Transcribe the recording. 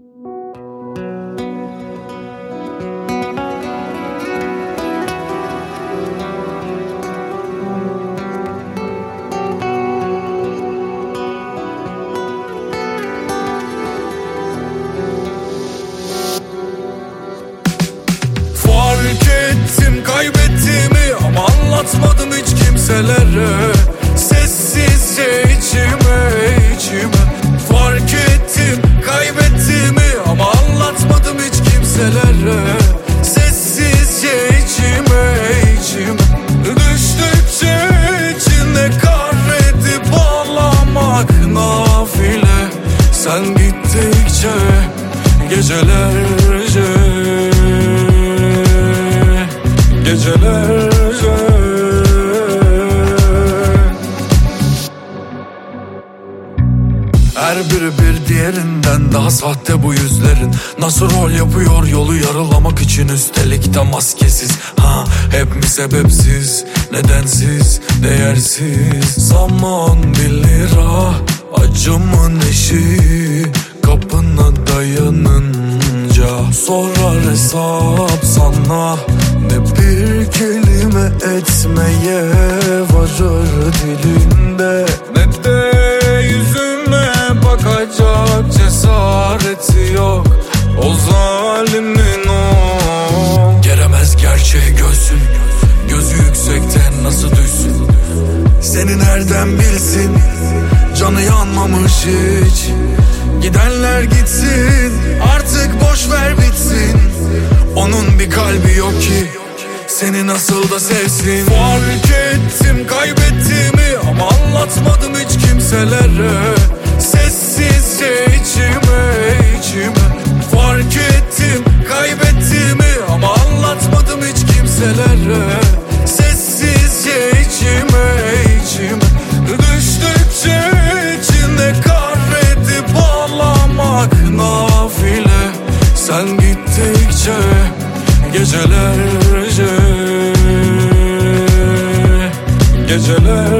Fark ettim kaybettiğimi ama anlatmadım hiç kimselere Sen gittikçe gecelerce Gecelerce. Her biri bir diğerinden daha sahte bu yüzlerin. Nasıl rol yapıyor yolu yarılamak için üstelik de maskesiz. Ha hep mi sebepsiz nedensiz değersiz? Zaman bir lira acımın eşi Kapına dayanınca Sorar hesap sana. Ne bir kelime etmeye varır dilinde. Ne de yüzüme bakacak cesareti yok. O zalimin o. Geremez gerçeği gözün Gözü yüksekten nasıl düşsün? Seni nereden bilsin Canı yanmamış hiç. Gidenler gitsin Artık boş ver bitsin. Onun bir kalbi yok ki Seni nasıl da sevsin? Fark ettim kaybettiğimi Ama anlatmadım hiç kimselere. Sessizce içime içime. Fark ettim kaybettiğimi Ama anlatmadım hiç kimselere gecelerce Gecelerce